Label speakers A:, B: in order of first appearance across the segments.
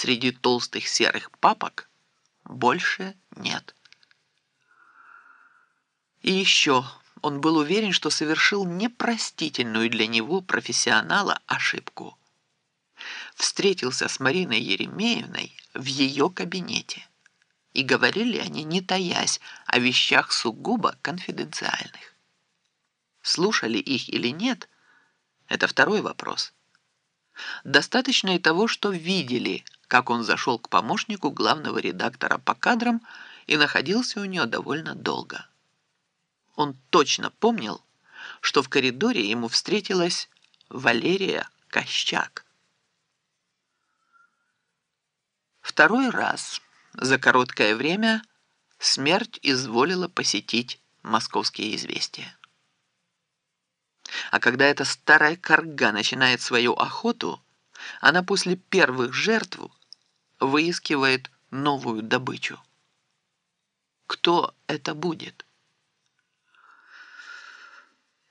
A: среди толстых серых папок больше нет. И еще он был уверен, что совершил непростительную для него профессионала ошибку. Встретился с Мариной Еремеевной в ее кабинете. И говорили они, не таясь, о вещах сугубо конфиденциальных. Слушали их или нет, это второй вопрос. Достаточно и того, что видели, как он зашел к помощнику главного редактора по кадрам и находился у нее довольно долго. Он точно помнил, что в коридоре ему встретилась Валерия Кощак. Второй раз за короткое время смерть изволила посетить московские известия. А когда эта старая корга начинает свою охоту, она после первых жертв выискивает новую добычу. Кто это будет?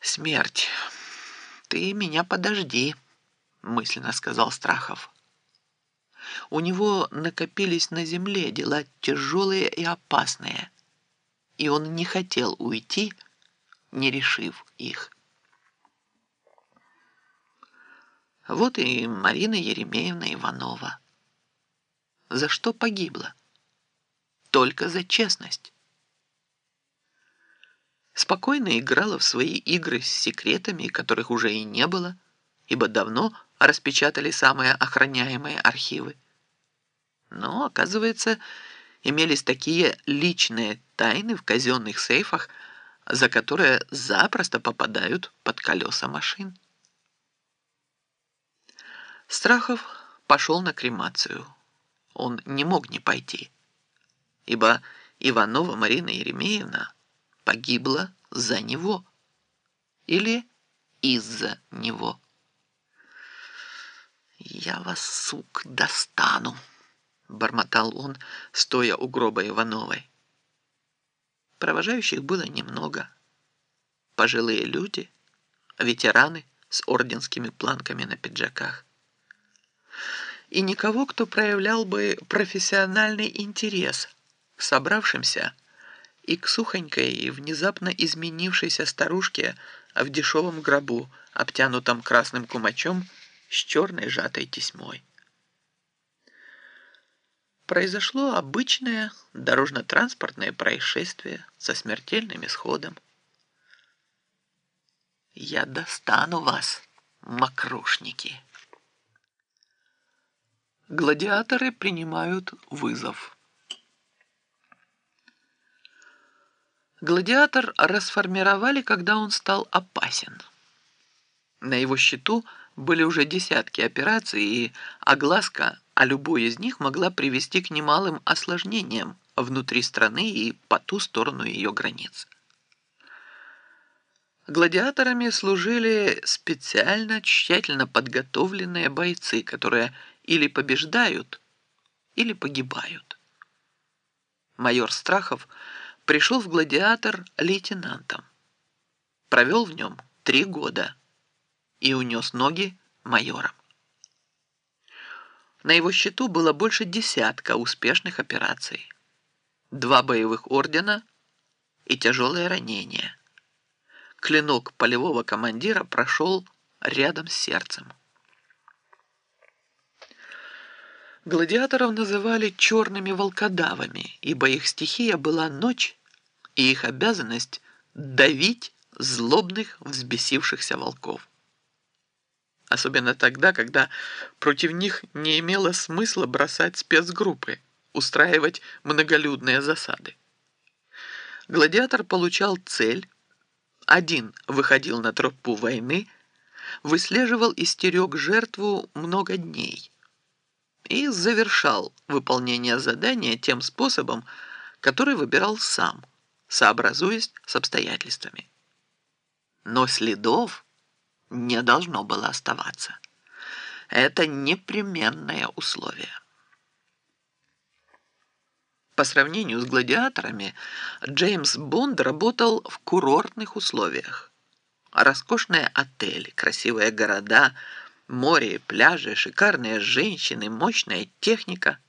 A: «Смерть, ты меня подожди», — мысленно сказал Страхов. У него накопились на земле дела тяжелые и опасные, и он не хотел уйти, не решив их. Вот и Марина Еремеевна Иванова. За что погибла? Только за честность спокойно играла в свои игры с секретами, которых уже и не было, ибо давно распечатали самые охраняемые архивы. Но, оказывается, имелись такие личные тайны в казенных сейфах, за которые запросто попадают под колеса машин. Страхов пошел на кремацию. Он не мог не пойти, ибо Иванова Марина Еремеевна погибла за него или из-за него. «Я вас, сук, достану!» — бормотал он, стоя у гроба Ивановой. Провожающих было немного. Пожилые люди, ветераны с орденскими планками на пиджаках. И никого, кто проявлял бы профессиональный интерес к собравшимся и к сухонькой и внезапно изменившейся старушке в дешевом гробу, обтянутом красным кумачом с черной сжатой тесьмой. Произошло обычное дорожно-транспортное происшествие со смертельным исходом. «Я достану вас, мокрушники!» Гладиаторы принимают вызов. Гладиатор расформировали, когда он стал опасен. На его счету были уже десятки операций, и огласка о любой из них могла привести к немалым осложнениям внутри страны и по ту сторону ее границ. Гладиаторами служили специально тщательно подготовленные бойцы, которые или побеждают, или погибают. Майор Страхов – пришел в «Гладиатор» лейтенантом. Провел в нем три года и унес ноги майором. На его счету было больше десятка успешных операций. Два боевых ордена и тяжелое ранение. Клинок полевого командира прошел рядом с сердцем. Гладиаторов называли черными волкодавами, ибо их стихия была ночь и их обязанность давить злобных, взбесившихся волков. Особенно тогда, когда против них не имело смысла бросать спецгруппы, устраивать многолюдные засады. Гладиатор получал цель, один выходил на тропу войны, выслеживал и стерег жертву много дней и завершал выполнение задания тем способом, который выбирал сам – сообразуясь с обстоятельствами. Но следов не должно было оставаться. Это непременное условие. По сравнению с гладиаторами, Джеймс Бонд работал в курортных условиях. Роскошные отели, красивые города, Море, пляжи, шикарные женщины, мощная техника –